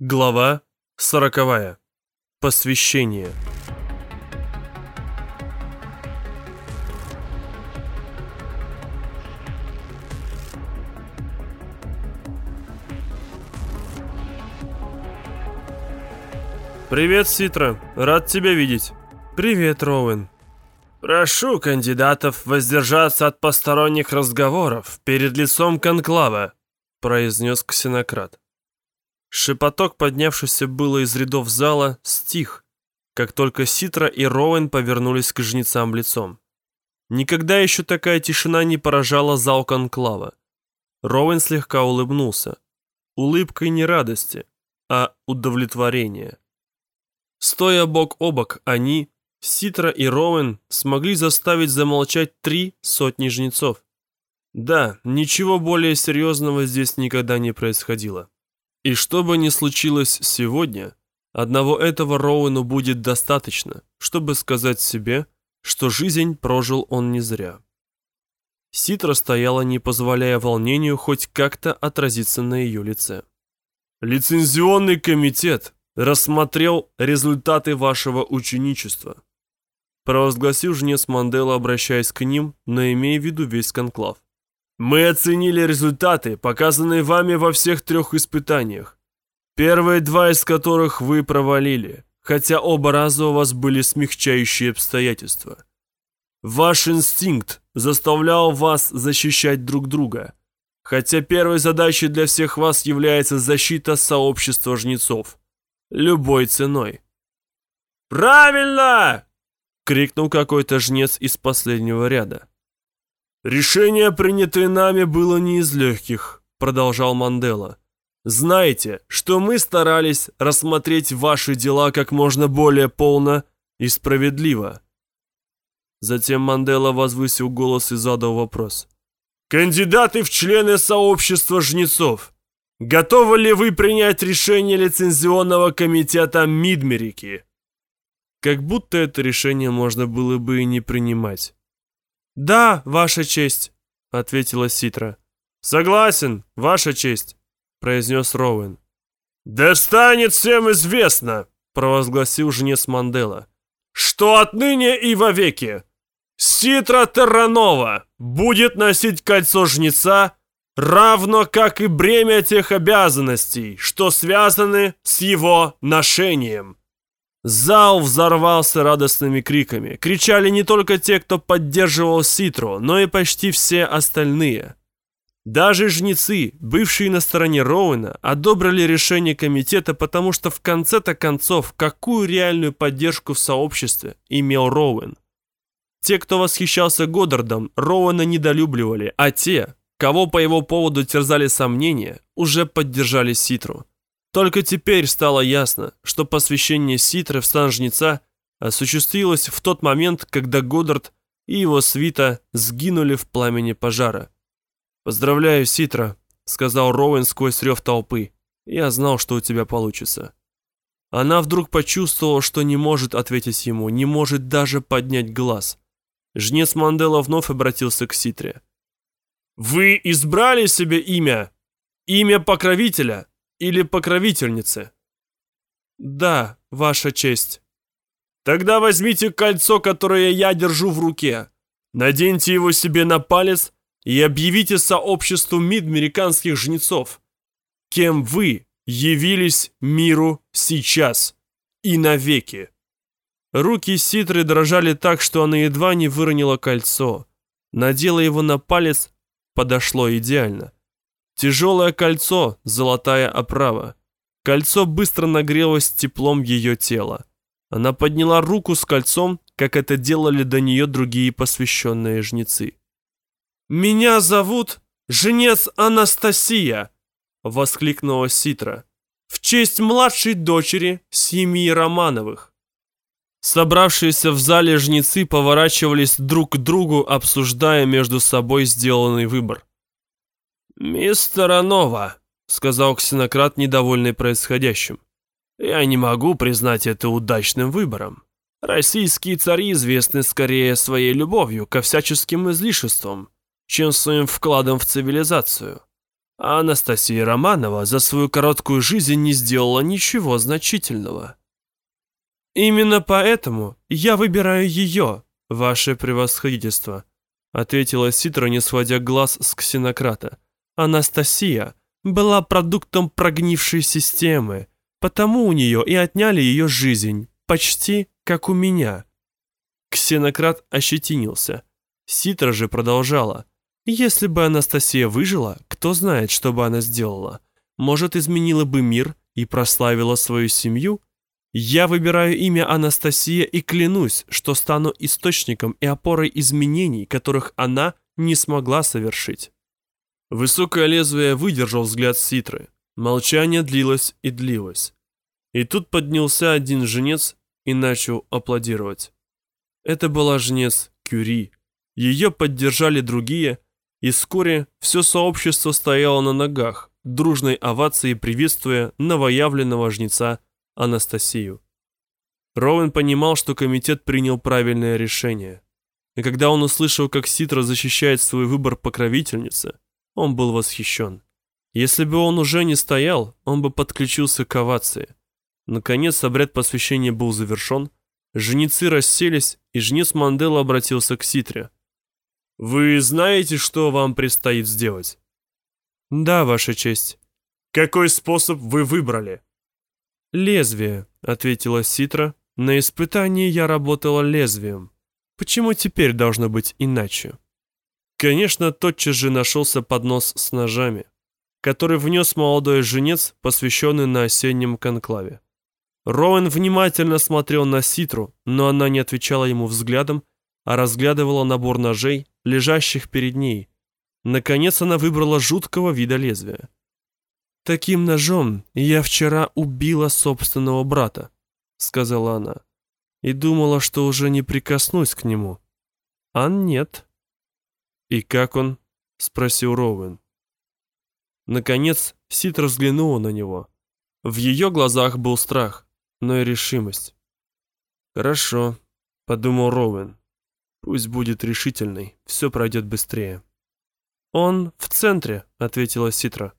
Глава сороковая. Посвящение. Привет, Ситра. Рад тебя видеть. Привет, Роуэн. Прошу кандидатов воздержаться от посторонних разговоров перед лицом конклава, произнес ксенократ. Шепоток, поднявшийся было из рядов зала, стих, как только Ситра и Роуэн повернулись к жнецам лицом. Никогда еще такая тишина не поражала зал конклава. Роуэн слегка улыбнулся. Улыбкой не радости, а удовлетворения. Стоя бок о бок, они, Ситра и Роуэн, смогли заставить замолчать три сотни жнецов. Да, ничего более серьезного здесь никогда не происходило. И что бы ни случилось сегодня, одного этого Роуэну будет достаточно, чтобы сказать себе, что жизнь прожил он не зря. Ситра стояла, не позволяя волнению хоть как-то отразиться на ее лице. «Лицензионный комитет рассмотрел результаты вашего ученичества», провозгласил жнец Мандела, обращаясь к ним, но имея в виду весь конклав. Мы оценили результаты, показанные вами во всех трех испытаниях. Первые два из которых вы провалили, хотя оба раза у вас были смягчающие обстоятельства. Ваш инстинкт заставлял вас защищать друг друга, хотя первой задачей для всех вас является защита сообщества жнецов. Любой ценой. «Правильно!» — крикнул какой-то жнец из последнего ряда. «Решение, принятое нами, было не из легких», — продолжал Мандела. «Знаете, что мы старались рассмотреть ваши дела как можно более полно и справедливо». Затем Мандела возвысил голос и задал вопрос. «Кандидаты в члены сообщества жнецов, готовы ли вы принять решение лицензионного комитета Мидмерики?» Как будто это решение можно было бы и не принимать. «Да, Ваша честь», — ответила Ситра. «Согласен, Ваша честь», — произнес Роуэн. «Да станет всем известно», — провозгласил жнец Мандела, «что отныне и вовеки Ситра Терранова будет носить кольцо жнеца, равно как и бремя тех обязанностей, что связаны с его ношением». Зал взорвался радостными криками. Кричали не только те, кто поддерживал Ситру, но и почти все остальные. Даже жнецы, бывшие на стороне Роуэна, одобрили решение комитета, потому что в конце-то концов, какую реальную поддержку в сообществе имел Роуэн? Те, кто восхищался Годдардом, Роуэна недолюбливали, а те, кого по его поводу терзали сомнения, уже поддержали Ситру. Только теперь стало ясно, что посвящение Ситры в стан жнеца осуществилось в тот момент, когда Годдард и его свита сгинули в пламени пожара. «Поздравляю, Ситра», — сказал Роуэн сквозь рев толпы. «Я знал, что у тебя получится». Она вдруг почувствовала, что не может ответить ему, не может даже поднять глаз. Жнец Мандела вновь обратился к Ситре. «Вы избрали себе имя? Имя покровителя?» Или покровительницы?» «Да, ваша честь». «Тогда возьмите кольцо, которое я держу в руке, наденьте его себе на палец и объявите сообществу мидмериканских жнецов, кем вы явились миру сейчас и навеки». Руки Ситры дрожали так, что она едва не выронила кольцо. Надела его на палец, подошло идеально. Тяжелое кольцо, золотая оправа. Кольцо быстро нагрелось теплом ее тела. Она подняла руку с кольцом, как это делали до нее другие посвященные жнецы. «Меня зовут жнец Анастасия!» — воскликнула Ситра. «В честь младшей дочери семьи Романовых». Собравшиеся в зале жнецы поворачивались друг к другу, обсуждая между собой сделанный выбор. «Мистер Анова», — сказал ксенократ, недовольный происходящим, — «я не могу признать это удачным выбором. Российские цари известны скорее своей любовью ко всяческим излишествам, чем своим вкладом в цивилизацию. А Анастасия Романова за свою короткую жизнь не сделала ничего значительного. Именно поэтому я выбираю ее, ваше превосходительство, ответила Ситра, не сводя глаз с ксенократа. Анастасия была продуктом прогнившей системы, потому у нее и отняли ее жизнь, почти как у меня. Ксенократ ощетинился. Ситра же продолжала. Если бы Анастасия выжила, кто знает, что бы она сделала. Может, изменила бы мир и прославила свою семью? Я выбираю имя Анастасия и клянусь, что стану источником и опорой изменений, которых она не смогла совершить. Высокое лезвие выдержал взгляд Ситры. Молчание длилось и длилось. И тут поднялся один женец и начал аплодировать. Это была жнец Кюри. Ее поддержали другие, и вскоре все сообщество стояло на ногах, дружной овацией приветствуя новоявленного жнеца Анастасию. Роуэн понимал, что комитет принял правильное решение. И когда он услышал, как Ситра защищает свой выбор покровительницы, он был восхищен. Если бы он уже не стоял, он бы подключился к овации. Наконец обряд посвящения был завершен, женицы расселись, и жнец Мандела обратился к Ситре. «Вы знаете, что вам предстоит сделать?» «Да, Ваша честь». «Какой способ вы выбрали?» «Лезвие», — ответила Ситра. «На испытании я работала лезвием. Почему теперь должно быть иначе?» Конечно, тотчас же нашелся поднос с ножами, который внес молодой женец, посвященный на осеннем конклаве. Роуэн внимательно смотрел на Ситру, но она не отвечала ему взглядом, а разглядывала набор ножей, лежащих перед ней. Наконец она выбрала жуткого вида лезвия. «Таким ножом я вчера убила собственного брата», — сказала она, «и думала, что уже не прикоснусь к нему. А нет». «И как он?» — спросил Роуэн. Наконец Ситра взглянула на него. В ее глазах был страх, но и решимость. «Хорошо», — подумал Роуэн. «Пусть будет решительный, все пройдет быстрее». «Он в центре», — ответила Ситра.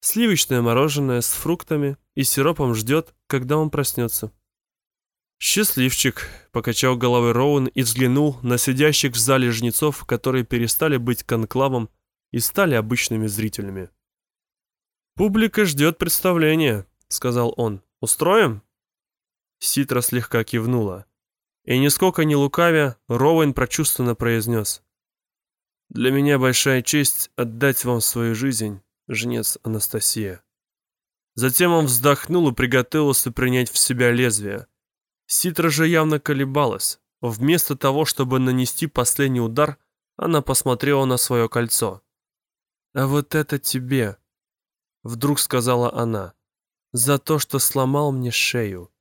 «Сливочное мороженое с фруктами и сиропом ждет, когда он проснется». «Счастливчик», — покачал головой Роуэн и взглянул на сидящих в зале жнецов, которые перестали быть конклавом и стали обычными зрителями. «Публика ждет представления», — сказал он. «Устроим?» Ситра слегка кивнула. И нисколько не лукавя, Роуэн прочувствованно произнес. «Для меня большая честь отдать вам свою жизнь, жнец Анастасия». Затем он вздохнул и приготовился принять в себя лезвие — Ситра же явно колебалась. Вместо того, чтобы нанести последний удар, она посмотрела на свое кольцо. «А вот это тебе», — вдруг сказала она, — «за то, что сломал мне шею».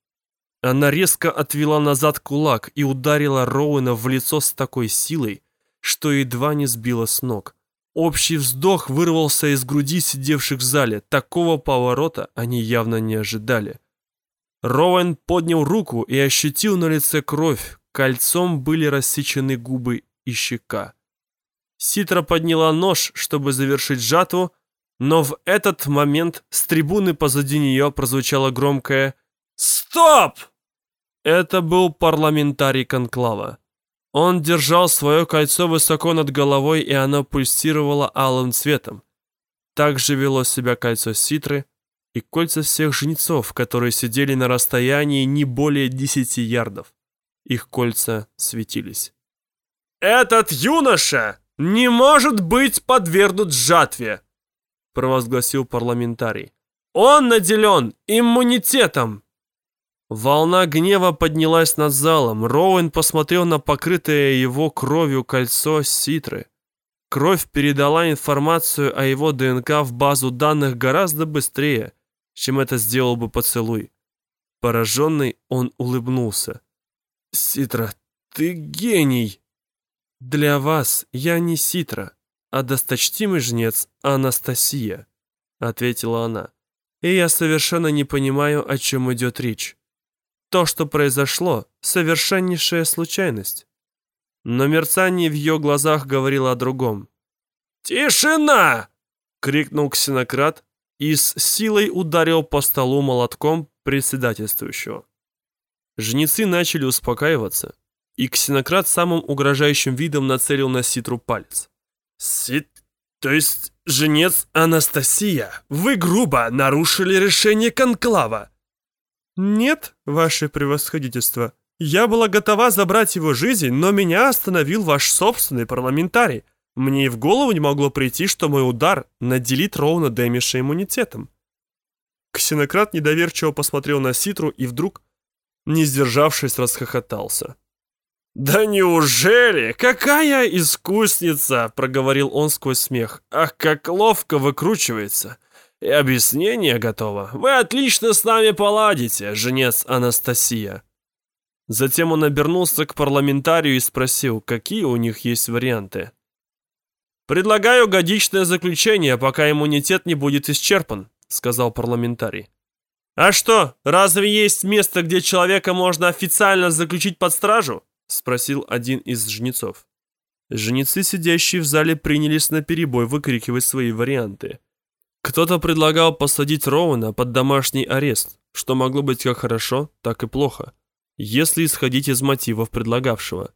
Она резко отвела назад кулак и ударила Роуэна в лицо с такой силой, что едва не сбила с ног. Общий вздох вырвался из груди сидевших в зале. Такого поворота они явно не ожидали. Роуэн поднял руку и ощутил на лице кровь. Кольцом были рассечены губы и щека. Ситра подняла нож, чтобы завершить жатву, но в этот момент с трибуны позади нее прозвучало громкое «Стоп!». Это был парламентарий Конклава. Он держал свое кольцо высоко над головой, и оно пульсировало алым цветом. Так же вело себя кольцо Ситры, и кольца всех жнецов, которые сидели на расстоянии не более десяти ярдов. Их кольца светились. «Этот юноша не может быть подвергнут жатве!» провозгласил парламентарий. «Он наделен иммунитетом!» Волна гнева поднялась над залом. Роуэн посмотрел на покрытое его кровью кольцо Ситры. Кровь передала информацию о его ДНК в базу данных гораздо быстрее, чем это сделал бы поцелуй. Пораженный, он улыбнулся. «Ситра, ты гений!» «Для вас я не Ситра, а досточтимый жнец Анастасия», — ответила она. «И я совершенно не понимаю, о чем идет речь. То, что произошло, совершеннейшая случайность». Но мерцание в ее глазах говорило о другом. «Тишина!» крикнул ксенократ и с силой ударил по столу молотком председательствующего. Жнецы начали успокаиваться, и ксенократ самым угрожающим видом нацелил на Ситру палец. «Сит... то есть женец Анастасия, вы грубо нарушили решение конклава!» «Нет, ваше превосходительство, я была готова забрать его жизнь, но меня остановил ваш собственный парламентарий. Мне и в голову не могло прийти, что мой удар наделит ровно Дэмиша иммунитетом». Ксенократ недоверчиво посмотрел на Ситру и вдруг, не сдержавшись, расхохотался. «Да неужели? Какая искусница!» — проговорил он сквозь смех. «Ах, как ловко выкручивается! И объяснение готово. Вы отлично с нами поладите, женец Анастасия!» Затем он обернулся к парламентарию и спросил, какие у них есть варианты. «Предлагаю годичное заключение, пока иммунитет не будет исчерпан», — сказал парламентарий. «А что, разве есть место, где человека можно официально заключить под стражу?» — спросил один из жнецов. Жнецы, сидящие в зале, принялись на перебой выкрикивать свои варианты. Кто-то предлагал посадить Роуэна под домашний арест, что могло быть как хорошо, так и плохо, если исходить из мотивов предлагавшего.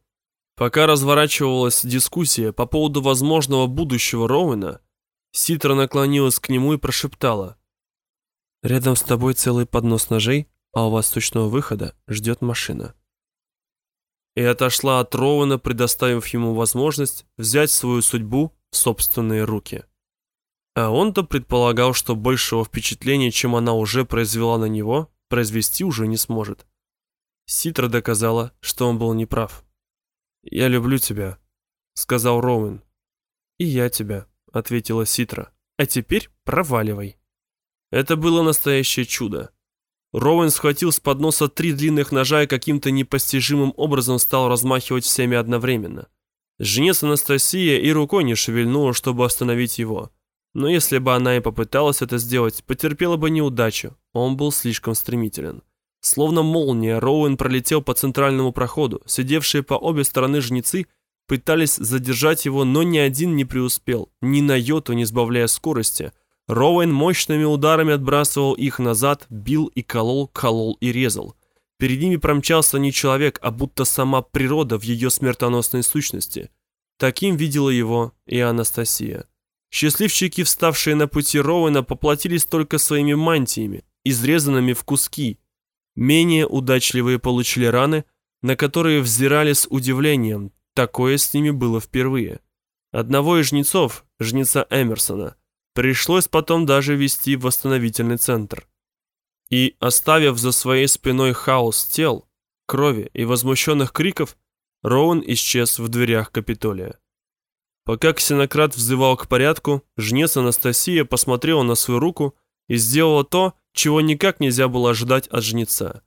Пока разворачивалась дискуссия по поводу возможного будущего Роуэна, Ситра наклонилась к нему и прошептала. «Рядом с тобой целый поднос ножей, а у восточного выхода ждет машина» и отошла от Роуэна, предоставив ему возможность взять свою судьбу в собственные руки. А он-то предполагал, что большего впечатления, чем она уже произвела на него, произвести уже не сможет. Ситра доказала, что он был неправ. «Я люблю тебя», — сказал Роуэн. «И я тебя», — ответила Ситра. «А теперь проваливай». Это было настоящее чудо. Роуэн схватил с подноса три длинных ножа и каким-то непостижимым образом стал размахивать всеми одновременно. Женец Анастасия и рукой не шевельнула, чтобы остановить его. Но если бы она и попыталась это сделать, потерпела бы неудачу. Он был слишком стремителен. Словно молния, Роуэн пролетел по центральному проходу. Сидевшие по обе стороны жнецы пытались задержать его, но ни один не преуспел, ни на йоту не сбавляя скорости – Роуэн мощными ударами отбрасывал их назад, бил и колол, колол и резал. Перед ними промчался не человек, а будто сама природа в ее смертоносной сущности. Таким видела его и Анастасия. Счастливчики, вставшие на пути Роуэна, поплатились только своими мантиями, изрезанными в куски. Менее удачливые получили раны, на которые взирали с удивлением. Такое с ними было впервые. Одного из жнецов, жнеца Эмерсона, Пришлось потом даже вести в восстановительный центр. И, оставив за своей спиной хаос тел, крови и возмущенных криков, Роуэн исчез в дверях Капитолия. Пока ксенократ взывал к порядку, жнец Анастасия посмотрела на свою руку и сделала то, чего никак нельзя было ожидать от жнеца.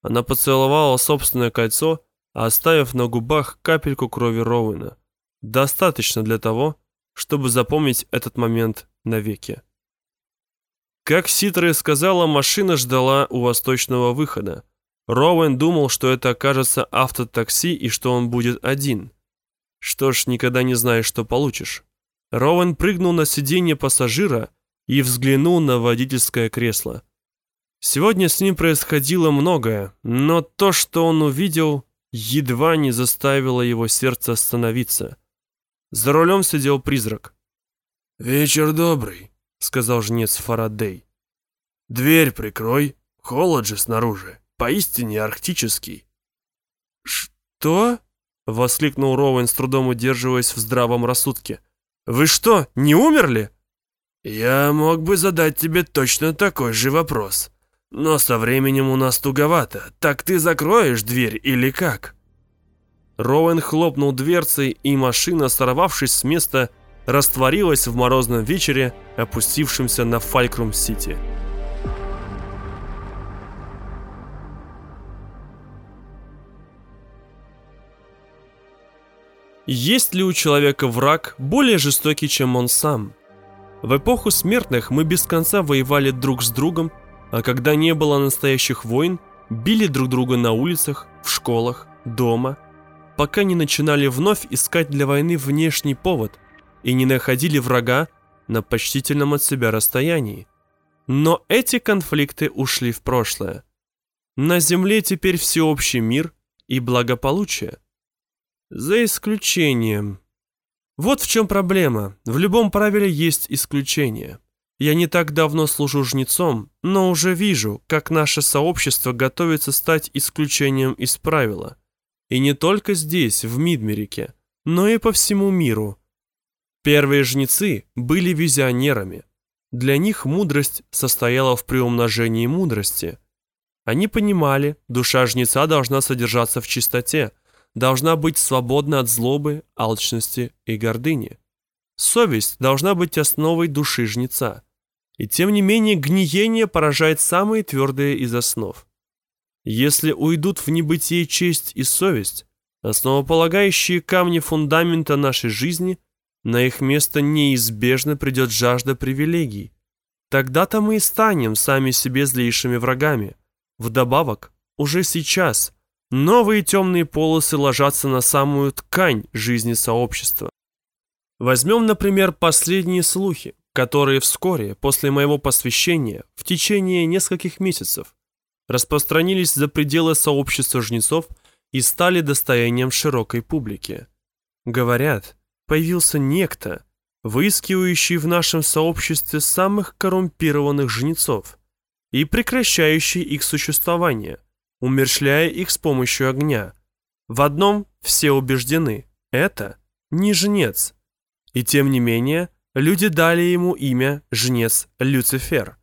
Она поцеловала собственное кольцо, оставив на губах капельку крови Роуэна. Достаточно для того, чтобы запомнить этот момент навеки. Как Ситра сказала, машина ждала у восточного выхода. Роуэн думал, что это окажется автотакси и что он будет один. Что ж, никогда не знаешь, что получишь. Роуэн прыгнул на сиденье пассажира и взглянул на водительское кресло. Сегодня с ним происходило многое, но то, что он увидел, едва не заставило его сердце остановиться. За рулем сидел призрак. «Вечер добрый», — сказал жнец Фарадей. «Дверь прикрой, холод же снаружи, поистине арктический». «Что?» — воскликнул Роуэн, с трудом удерживаясь в здравом рассудке. «Вы что, не умерли?» «Я мог бы задать тебе точно такой же вопрос, но со временем у нас туговато. Так ты закроешь дверь или как?» Роуэн хлопнул дверцей, и машина, сорвавшись с места, — растворилась в морозном вечере, опустившемся на Фалькрум-Сити. Есть ли у человека враг более жестокий, чем он сам? В эпоху смертных мы без конца воевали друг с другом, а когда не было настоящих войн, били друг друга на улицах, в школах, дома, пока не начинали вновь искать для войны внешний повод – и не находили врага, на почтительном от себя расстоянии. Но эти конфликты ушли в прошлое. На Земле теперь всеобщий мир и благополучие. За исключением... Вот в чем проблема. В любом правиле есть исключение. Я не так давно служу жнецом, но уже вижу, как наше сообщество готовится стать исключением из правила. И не только здесь, в Мидмерике, но и по всему миру. Первые жнецы были визионерами. Для них мудрость состояла в приумножении мудрости. Они понимали, душа жнеца должна содержаться в чистоте, должна быть свободна от злобы, алчности и гордыни. Совесть должна быть основой души жнеца. И тем не менее гниение поражает самые твердые из основ. Если уйдут в небытие честь и совесть, основополагающие камни фундамента нашей жизни, на их место неизбежно придет жажда привилегий. Тогда-то мы и станем сами себе злейшими врагами. Вдобавок, уже сейчас новые темные полосы ложатся на самую ткань жизни сообщества. Возьмем, например, последние слухи, которые вскоре, после моего посвящения, в течение нескольких месяцев, распространились за пределы сообщества жнецов и стали достоянием широкой публики. Говорят, появился некто, выискивающий в нашем сообществе самых коррумпированных жнецов и прекращающий их существование, умершляя их с помощью огня. В одном все убеждены – это не жнец. И тем не менее, люди дали ему имя жнец Люцифер.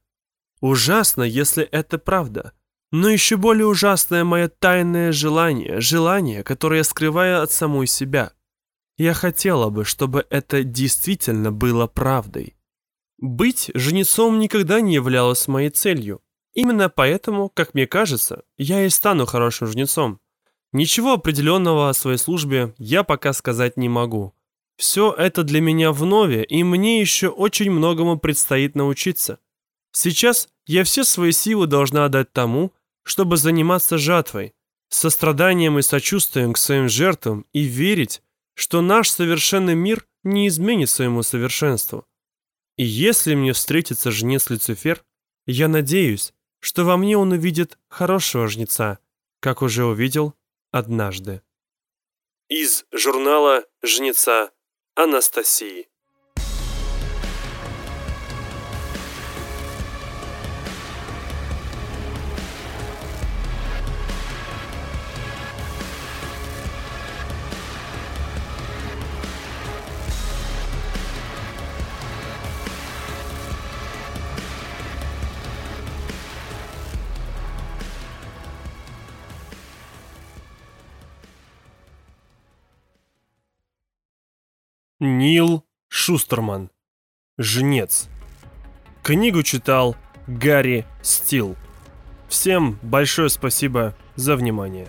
Ужасно, если это правда – но еще более ужасное мое тайное желание, желание, которое я скрываю от самой себя. Я хотела бы, чтобы это действительно было правдой. Быть жнецом никогда не являлось моей целью. Именно поэтому, как мне кажется, я и стану хорошим жнецом. Ничего определенного о своей службе я пока сказать не могу. Все это для меня вновь, и мне еще очень многому предстоит научиться. Сейчас я все свои силы должна отдать тому, чтобы заниматься жатвой, состраданием и сочувствием к своим жертвам и верить, что наш совершенный мир не изменит своему совершенству. И если мне встретится жнец Люцифер, я надеюсь, что во мне он увидит хорошего жнеца, как уже увидел однажды. Из журнала «Жнеца» Анастасии Нил Шустерман. Жнец. Книгу читал Гарри Стил. Всем большое спасибо за внимание.